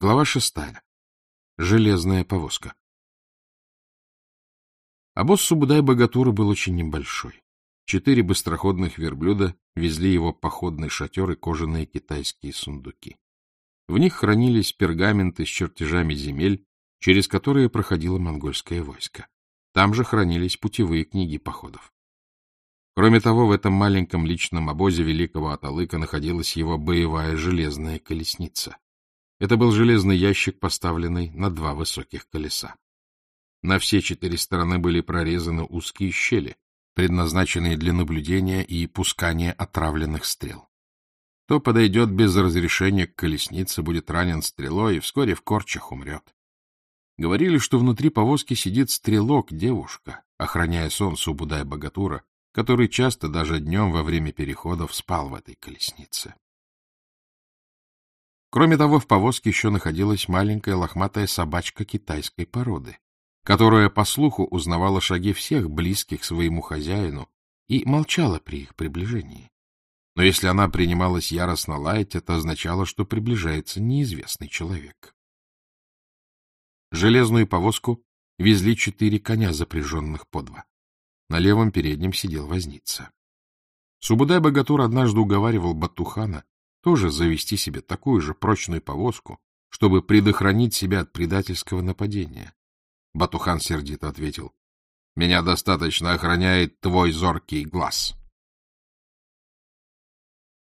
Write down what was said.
Глава шестая. Железная повозка. Обоз Субудай-Богатура был очень небольшой. Четыре быстроходных верблюда везли его походный шатер и кожаные китайские сундуки. В них хранились пергаменты с чертежами земель, через которые проходило монгольское войско. Там же хранились путевые книги походов. Кроме того, в этом маленьком личном обозе великого Аталыка находилась его боевая железная колесница. Это был железный ящик, поставленный на два высоких колеса. На все четыре стороны были прорезаны узкие щели, предназначенные для наблюдения и пускания отравленных стрел. Кто подойдет без разрешения к колеснице, будет ранен стрелой и вскоре в корчах умрет. Говорили, что внутри повозки сидит стрелок, девушка, охраняя сон Субудай-Богатура, который часто даже днем во время переходов спал в этой колеснице. Кроме того, в повозке еще находилась маленькая лохматая собачка китайской породы, которая, по слуху, узнавала шаги всех близких своему хозяину и молчала при их приближении. Но если она принималась яростно лаять, это означало, что приближается неизвестный человек. Железную повозку везли четыре коня, запряженных по два. На левом переднем сидел возница. Субудай-богатур однажды уговаривал Батухана тоже завести себе такую же прочную повозку, чтобы предохранить себя от предательского нападения. Батухан сердито ответил. — Меня достаточно охраняет твой зоркий глаз. —